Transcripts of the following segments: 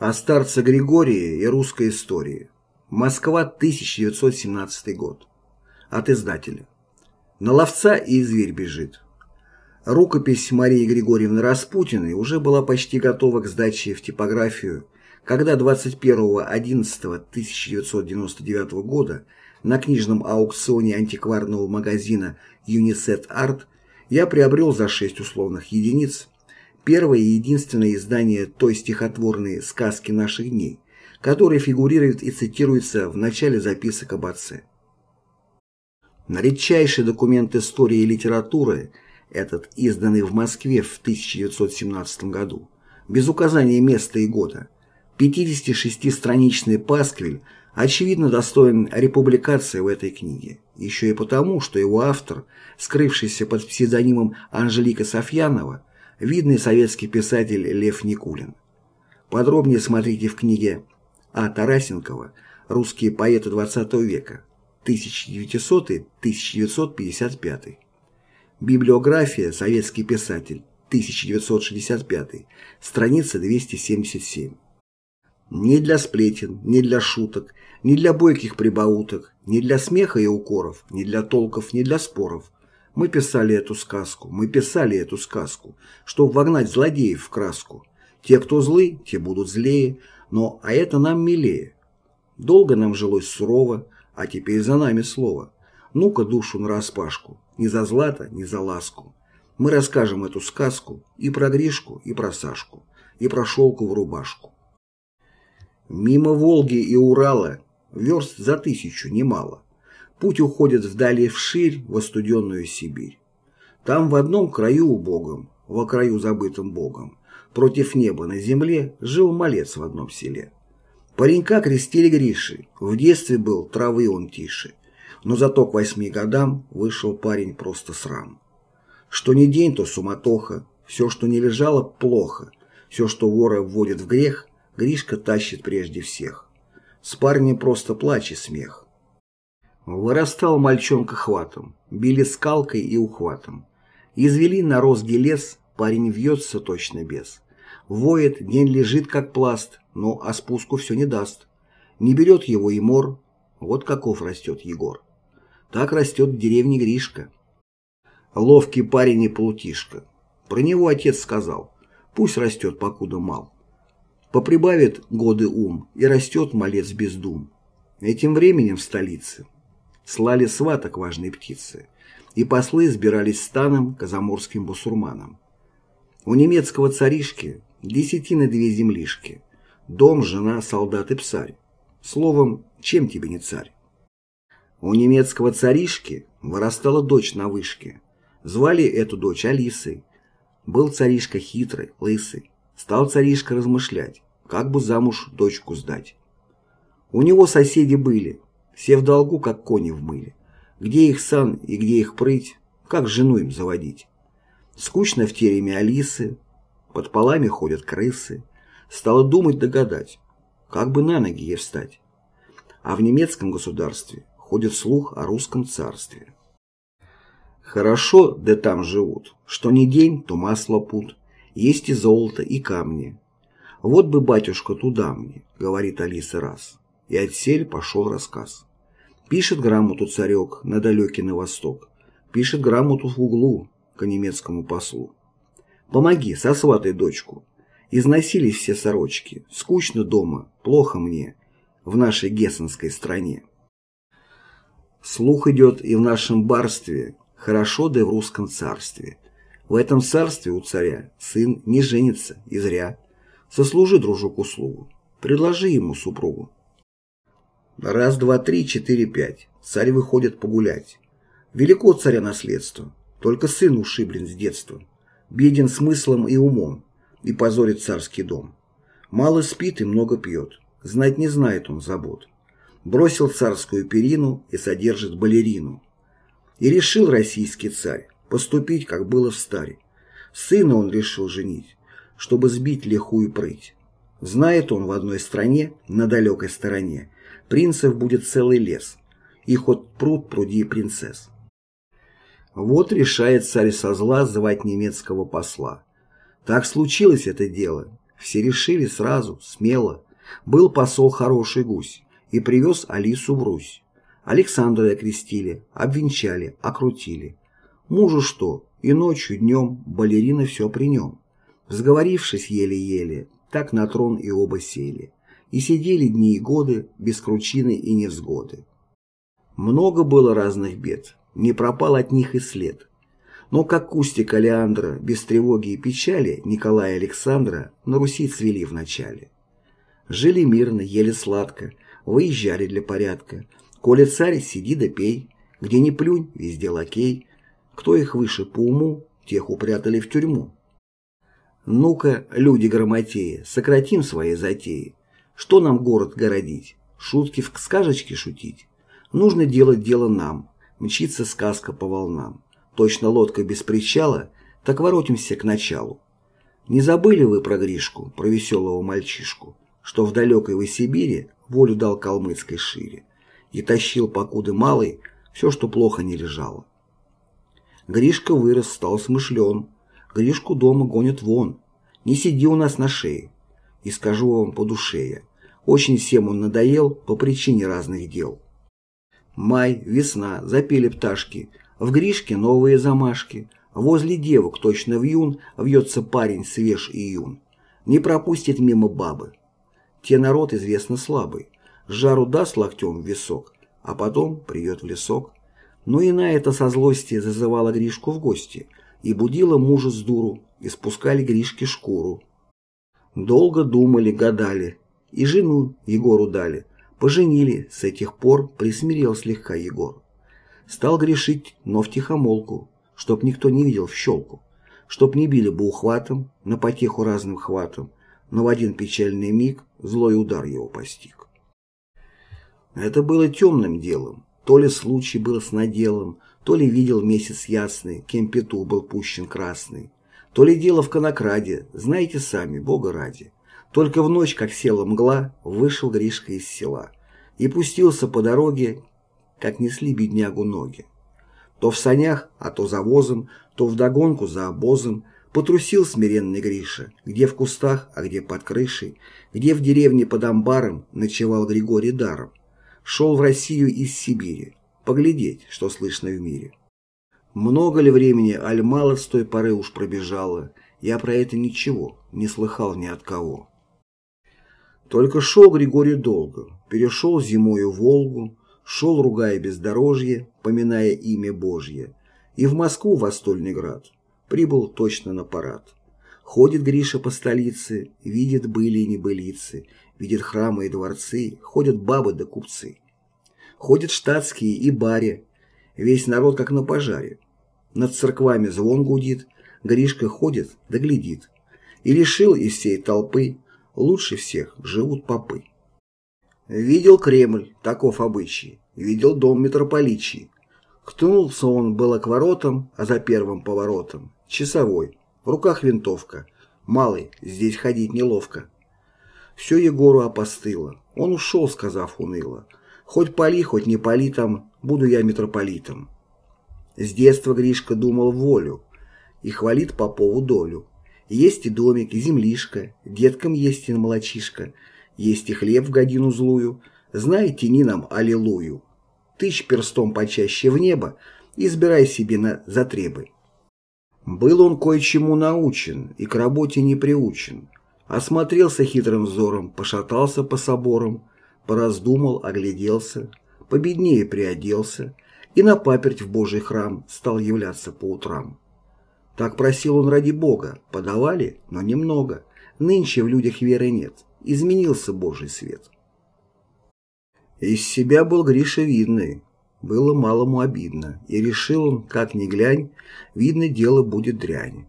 О старце Григории и русской истории. Москва, 1917 год. От издателя. На ловца и зверь бежит. Рукопись Марии Григорьевны Распутиной уже была почти готова к сдаче в типографию, когда 21.11.1999 года на книжном аукционе антикварного магазина «Юнисет Арт» я приобрел за 6 условных единиц первое и единственное издание той стихотворной сказки наших дней, которая фигурирует и цитируется в начале записок об отце. На документ истории и литературы, этот изданный в Москве в 1917 году, без указания места и года, 56-страничный пасквиль очевидно достоин републикации в этой книге, еще и потому, что его автор, скрывшийся под псевдонимом Анжелика Софьянова, видный советский писатель Лев Никулин. Подробнее смотрите в книге А. Тарасенкова «Русские поэты XX века» 1900-1955. Библиография «Советский писатель» 1965, страница 277. Не для сплетен, не для шуток, не для бойких прибауток, не для смеха и укоров, не для толков, не для споров, мы писали эту сказку, мы писали эту сказку, чтобы вогнать злодеев в краску. Те, кто злы, те будут злее, но а это нам милее. Долго нам жилось сурово, а теперь за нами слово. Ну-ка душу нараспашку, ни за злато, ни за ласку. Мы расскажем эту сказку и про Гришку, и про Сашку, и про шелковую рубашку. Мимо Волги и Урала верст за тысячу немало. Путь уходит вдали вширь, в остуденную Сибирь. Там в одном краю убогом, во краю забытым Богом, против неба на земле жил малец в одном селе. Паренька крестили Гриши, в детстве был травы он тише, но зато к восьми годам вышел парень просто срам. Что не день, то суматоха, все, что не лежало, плохо, все, что вора вводит в грех, Гришка тащит прежде всех. С парнем просто плач и смех. Вырастал мальчонка хватом, били скалкой и ухватом. Извели на розге лес, парень вьется точно без. Воет, день лежит как пласт, но а спуску все не даст. Не берет его и мор, вот каков растет Егор. Так растет в деревне Гришка. Ловкий парень и плутишка. Про него отец сказал, пусть растет, покуда мал. Поприбавит годы ум, и растет малец без дум. Этим временем в столице слали сваток важной птицы, и послы сбирались станом к заморским бусурманам. У немецкого царишки десятины две землишки, дом, жена, солдат и псарь. Словом, чем тебе не царь? У немецкого царишки вырастала дочь на вышке. Звали эту дочь Алисой. Был царишка хитрый, лысый. Стал царишка размышлять, как бы замуж дочку сдать. У него соседи были, все в долгу, как кони в мыле. Где их сан и где их прыть, как жену им заводить? Скучно в тереме Алисы, под полами ходят крысы. Стала думать догадать, как бы на ноги ей встать. А в немецком государстве ходит слух о русском царстве. Хорошо, да там живут, что не день, то масло пут, есть и золото, и камни. Вот бы батюшка туда мне, говорит Алиса раз, и отсель пошел рассказ. Пишет грамоту царек на далекий на восток. Пишет грамоту в углу к немецкому послу. Помоги, сосватай дочку. Износились все сорочки. Скучно дома, плохо мне, в нашей гессенской стране. Слух идет и в нашем барстве, хорошо да и в русском царстве. В этом царстве у царя сын не женится и зря. Сослужи, дружок, услугу, предложи ему супругу. Раз, два, три, четыре, пять. Царь выходит погулять. Велико царя наследство. Только сын ушиблен с детства. Беден смыслом и умом. И позорит царский дом. Мало спит и много пьет. Знать не знает он забот. Бросил царскую перину и содержит балерину. И решил российский царь поступить, как было в старе. Сына он решил женить, чтобы сбить лихую прыть. Знает он в одной стране, на далекой стороне, Принцев будет целый лес. И хоть пруд пруди принцесс. Вот решает царь со зла звать немецкого посла. Так случилось это дело. Все решили сразу, смело. Был посол хороший гусь и привез Алису в Русь. Александра окрестили, обвенчали, окрутили. Мужу что, и ночью, днем, балерина все при нем. Сговорившись еле-еле, так на трон и оба сели. И сидели дни и годы, без кручины и невзгоды. Много было разных бед, не пропал от них и след. Но как кустик Алеандра, без тревоги и печали, Николая Александра на Руси цвели вначале. Жили мирно, ели сладко, выезжали для порядка. Коли царь, сиди да пей, где не плюнь, везде лакей. Кто их выше по уму, тех упрятали в тюрьму. Ну-ка, люди грамотеи, сократим свои затеи. Что нам город городить? Шутки в сказочке шутить? Нужно делать дело нам, мчится сказка по волнам. Точно лодка без причала, так воротимся к началу. Не забыли вы про Гришку, про веселого мальчишку, что в далекой вы Сибири волю дал калмыцкой шире и тащил, покуды малый, все, что плохо не лежало. Гришка вырос, стал смышлен, Гришку дома гонят вон, не сиди у нас на шее. И скажу вам по душе я, очень всем он надоел по причине разных дел. Май, весна, запели пташки, в Гришке новые замашки, возле девок точно в юн вьется парень свеж и юн. Не пропустит мимо бабы. Те народ известно слабый, жару даст локтем в висок, а потом придет в лесок. Но и на это со злости зазывала Гришку в гости и будила мужа с дуру, и спускали Гришке шкуру. Долго думали, гадали, и жену Егору дали, Поженили, с этих пор присмирел слегка Егор. Стал грешить, но в тихомолку, чтоб никто не видел в щелку, чтоб не били бы ухватом, на потеху разным хватом, но в один печальный миг злой удар его постиг. Это было темным делом, то ли случай был с наделом, то ли видел месяц ясный, кем петух был пущен красный, то ли дело в конокраде, знаете сами, Бога ради. Только в ночь, как села мгла, вышел Гришка из села и пустился по дороге, как несли беднягу ноги. То в санях, а то за возом, то вдогонку за обозом потрусил смиренный Гриша, где в кустах, а где под крышей, где в деревне под амбаром ночевал Григорий даром. Шел в Россию из Сибири, поглядеть, что слышно в мире. Много ли времени, аль мало с той поры уж пробежало, я про это ничего не слыхал ни от кого. Только шел Григорий долго, перешел зимою Волгу, шел, ругая бездорожье, поминая имя Божье, и в Москву, в Остольный град, прибыл точно на парад. Ходит Гриша по столице, видит были и небылицы, видит храмы и дворцы, ходят бабы да купцы. Ходят штатские и баре, весь народ как на пожаре. Над церквами звон гудит, Гришка ходит да глядит. И решил из всей толпы лучше всех живут попы. Видел Кремль, таков обычай, видел дом митрополичий. Ктнулся он было к воротам, а за первым поворотом часовой, в руках винтовка. Малый, здесь ходить неловко. Все Егору опостыло. Он ушел, сказав уныло. Хоть пали, хоть не пали там, буду я митрополитом. С детства Гришка думал волю и хвалит Попову долю. Есть и домик, и землишка, деткам есть и молочишка, есть и хлеб в годину злую, знаете, ни нам аллилуйю. Тыч перстом почаще в небо, избирай себе на затребы. Был он кое-чему научен и к работе не приучен. Осмотрелся хитрым взором, пошатался по соборам, пораздумал, огляделся, победнее приоделся и на паперть в Божий храм стал являться по утрам. Так просил он ради Бога, подавали, но немного. Нынче в людях веры нет, изменился Божий свет. Из себя был Гриша видный, было малому обидно, и решил он, как ни глянь, видно, дело будет дрянь.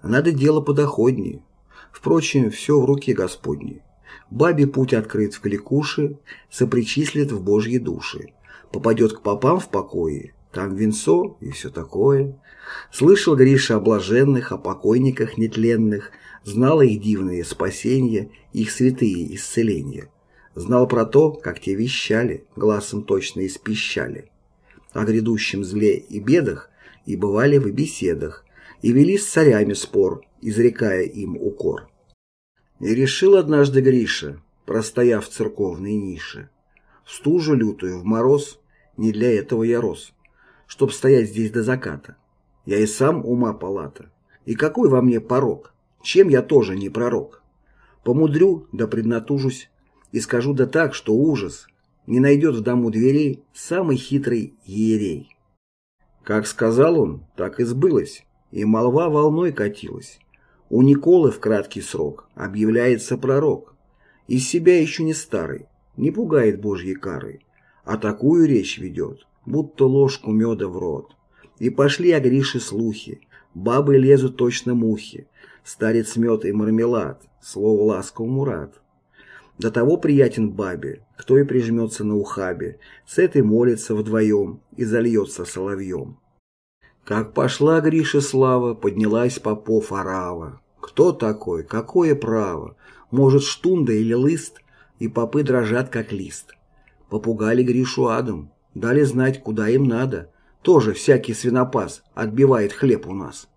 Надо дело подоходнее. Впрочем, все в руке Господней. Бабе путь открыт в кликуши, сопричислит в Божьи души. Попадет к попам в покое, там венцо и все такое. Слышал Гриша о блаженных, о покойниках нетленных, знал их дивные спасения, их святые исцеления. Знал про то, как те вещали, глазом точно испищали. О грядущем зле и бедах и бывали в беседах, и вели с царями спор, изрекая им укор. И решил однажды Гриша, простояв в церковной нише, в стужу лютую, в мороз, не для этого я рос, чтоб стоять здесь до заката. Я и сам ума палата. И какой во мне порог? Чем я тоже не пророк? Помудрю, да преднатужусь, и скажу да так, что ужас не найдет в дому дверей самый хитрый иерей. Как сказал он, так и сбылось, и молва волной катилась. У Николы в краткий срок объявляется пророк. Из себя еще не старый, не пугает Божьей карой, а такую речь ведет, будто ложку меда в рот. И пошли о Грише слухи, бабы лезут точно мухи, старец мед и мармелад, слово ласковому рад. До того приятен бабе, кто и прижмется на ухабе, с этой молится вдвоем и зальется соловьем. Как пошла Гриша слава, поднялась попов орава. Кто такой, какое право, может штунда или лыст, и попы дрожат как лист. Попугали Гришу адом, дали знать, куда им надо, тоже всякий свинопас отбивает хлеб у нас.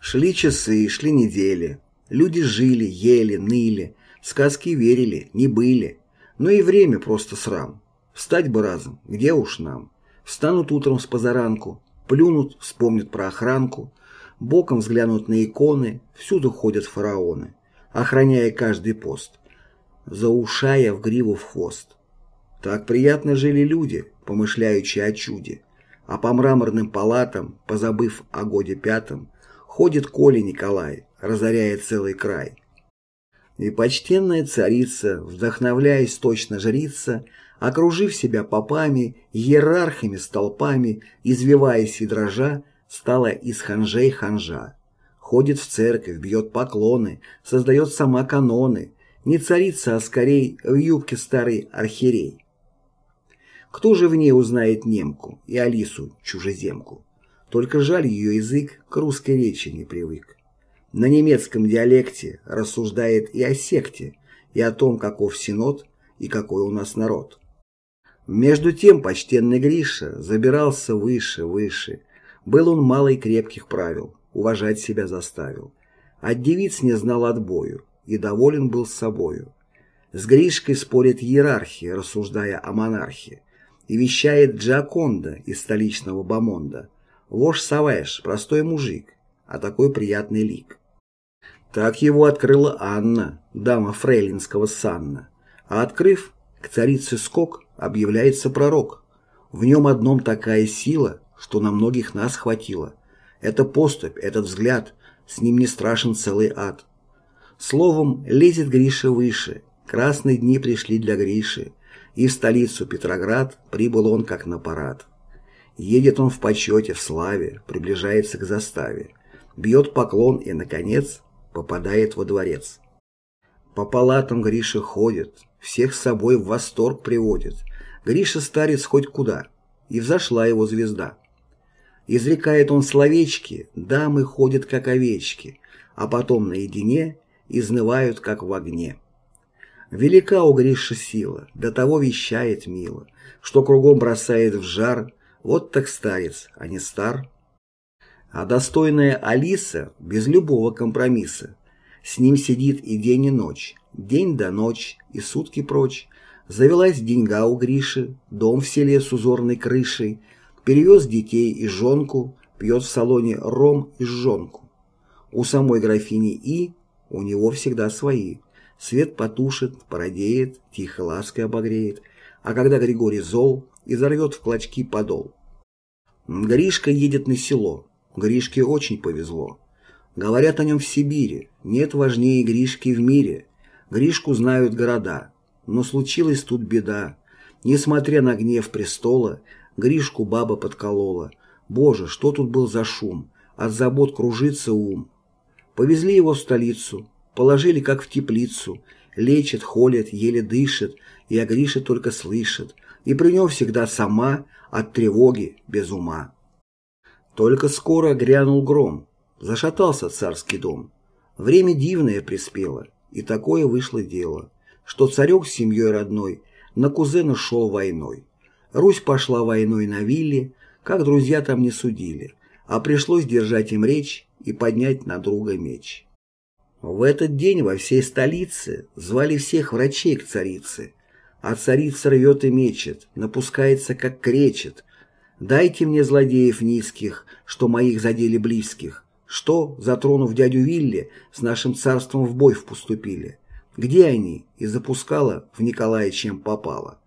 Шли часы, шли недели, люди жили, ели, ныли, Сказки верили, не были. Но и время просто срам. Встать бы разом, где уж нам. Встанут утром с позаранку, плюнут, вспомнят про охранку, боком взглянут на иконы, всюду ходят фараоны, охраняя каждый пост, заушая в гриву в хвост. Так приятно жили люди, помышляючи о чуде, а по мраморным палатам, позабыв о годе пятом, ходит Коля Николай, разоряя целый край. И почтенная царица, вдохновляясь точно жрица, окружив себя попами, иерархами, столпами, извиваясь и дрожа, стала из ханжей ханжа. Ходит в церковь, бьет поклоны, создает сама каноны, не царица, а скорей в юбке старый архиерей. Кто же в ней узнает немку и Алису, чужеземку? Только жаль ее язык к русской речи не привык на немецком диалекте рассуждает и о секте, и о том, каков синод и какой у нас народ. Между тем почтенный Гриша забирался выше, выше. Был он малый крепких правил, уважать себя заставил. От девиц не знал отбою и доволен был собою. С Гришкой спорит иерархии, рассуждая о монархии, и вещает Джаконда из столичного Бамонда. Вож Савеш, простой мужик, а такой приятный лик. Так его открыла Анна, дама фрейлинского санна. А открыв, к царице скок объявляется пророк. В нем одном такая сила, что на многих нас хватило. Это поступь, этот взгляд, с ним не страшен целый ад. Словом, лезет Гриша выше, красные дни пришли для Гриши, и столицу Петроград прибыл он как на парад. Едет он в почете, в славе, приближается к заставе, бьет поклон и, наконец, попадает во дворец. По палатам Гриша ходит, всех с собой в восторг приводит. Гриша старец хоть куда, и взошла его звезда. Изрекает он словечки, дамы ходят как овечки, а потом наедине изнывают как в огне. Велика у Гриши сила, до того вещает мило, что кругом бросает в жар, вот так старец, а не стар. А достойная Алиса без любого компромисса. С ним сидит и день, и ночь, день до ночь, и сутки прочь. Завелась деньга у Гриши, дом в селе с узорной крышей, перевез детей и жонку, пьет в салоне ром и жонку. У самой графини И у него всегда свои. Свет потушит, породеет, тихо лаской обогреет, а когда Григорий зол, изорвет в клочки подол. Гришка едет на село, Гришке очень повезло. Говорят о нем в Сибири. Нет важнее Гришки в мире. Гришку знают города. Но случилась тут беда. Несмотря на гнев престола, Гришку баба подколола. Боже, что тут был за шум? От забот кружится ум. Повезли его в столицу, положили как в теплицу. Лечат, холят, еле дышит, и о Грише только слышит. И при нем всегда сама от тревоги без ума. Только скоро грянул гром, зашатался царский дом. Время дивное приспело, и такое вышло дело, что царек с семьей родной на кузена шел войной. Русь пошла войной на вилле, как друзья там не судили, а пришлось держать им речь и поднять на друга меч. В этот день во всей столице звали всех врачей к царице, а царица рвет и мечет, напускается, как кречет. Дайте мне злодеев низких, что моих задели близких, что, затронув дядю Вилли, с нашим царством в бой впуступили. Где они? И запускала в Николая чем попало.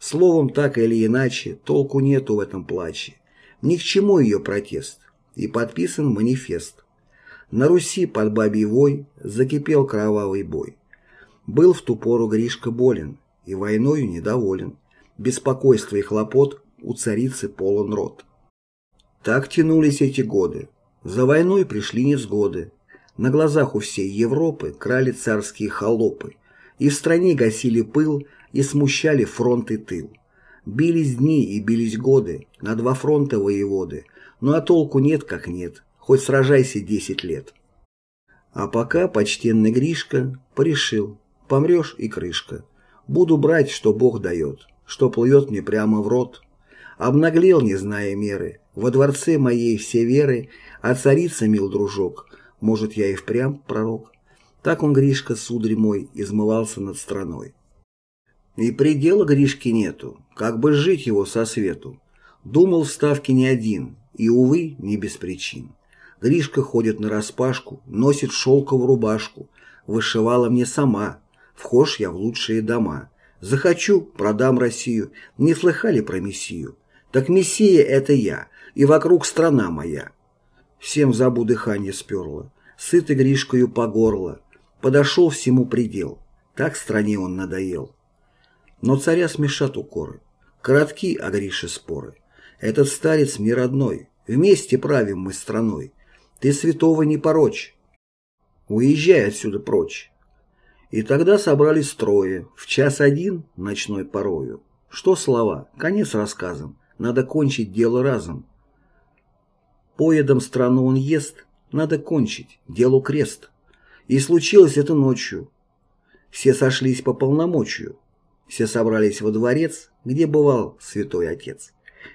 Словом, так или иначе, толку нету в этом плаче. Ни к чему ее протест. И подписан манифест. На Руси под бабий вой закипел кровавый бой. Был в ту пору Гришка болен и войною недоволен. Беспокойство и хлопот у царицы полон рот. Так тянулись эти годы. За войной пришли невзгоды. На глазах у всей Европы крали царские холопы. И в стране гасили пыл и смущали фронт и тыл. Бились дни и бились годы, на два фронта воеводы, ну а толку нет как нет, хоть сражайся десять лет. А пока почтенный Гришка порешил, помрешь и крышка. Буду брать, что Бог дает, что плывет мне прямо в рот. Обнаглел, не зная меры, во дворце моей все веры, а царица, мил дружок, может, я и впрямь пророк. Так он, Гришка, сударь мой, измывался над страной. И предела Гришки нету, как бы жить его со свету. Думал в ставке не один, и, увы, не без причин. Гришка ходит нараспашку, носит шелковую рубашку. Вышивала мне сама. Вхож я в лучшие дома. Захочу, продам Россию. Не слыхали про Мессию? Так Мессия — это я, и вокруг страна моя. Всем забу дыхание сперло. Сытый Гришкою по горло. Подошел всему предел. Так стране он надоел. Но царя смешат укоры. Коротки о Грише споры. Этот старец мне родной. Вместе правим мы страной. Ты святого не порочь. Уезжай отсюда прочь. И тогда собрались трое, в час один, ночной порою. Что слова, конец рассказам, надо кончить дело разом. Поедом страну он ест, надо кончить, делу крест. И случилось это ночью. Все сошлись по полномочию. Все собрались во дворец, где бывал святой отец.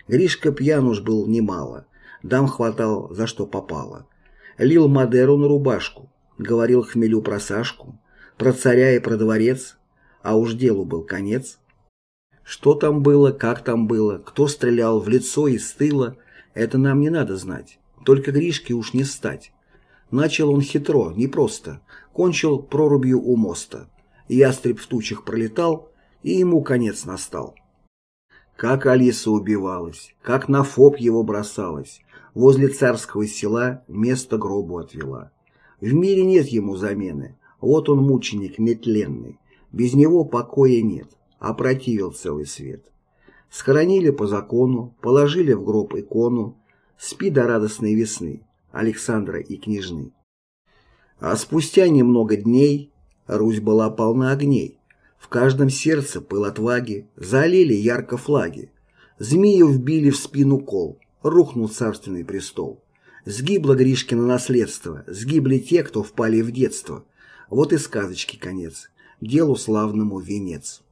Гришка пьян уж был немало, дам хватал за что попало. Лил Мадеру на рубашку, говорил хмелю про Сашку, про царя и про дворец, а уж делу был конец. Что там было, как там было, кто стрелял в лицо и с тыла, это нам не надо знать, только Гришке уж не стать. Начал он хитро, непросто, кончил прорубью у моста. Ястреб в тучах пролетал, и ему конец настал. Как Алиса убивалась, как на фоб его бросалась, возле царского села место гробу отвела. В мире нет ему замены, вот он мученик нетленный, без него покоя нет, опротивил целый свет. Схоронили по закону, положили в гроб икону, спи до радостной весны, Александра и княжны. А спустя немного дней Русь была полна огней, в каждом сердце пыл отваги, залили ярко флаги, змею вбили в спину кол, рухнул царственный престол. Сгибло Гришкино наследство, сгибли те, кто впали в детство. Вот и сказочки конец, делу славному венец.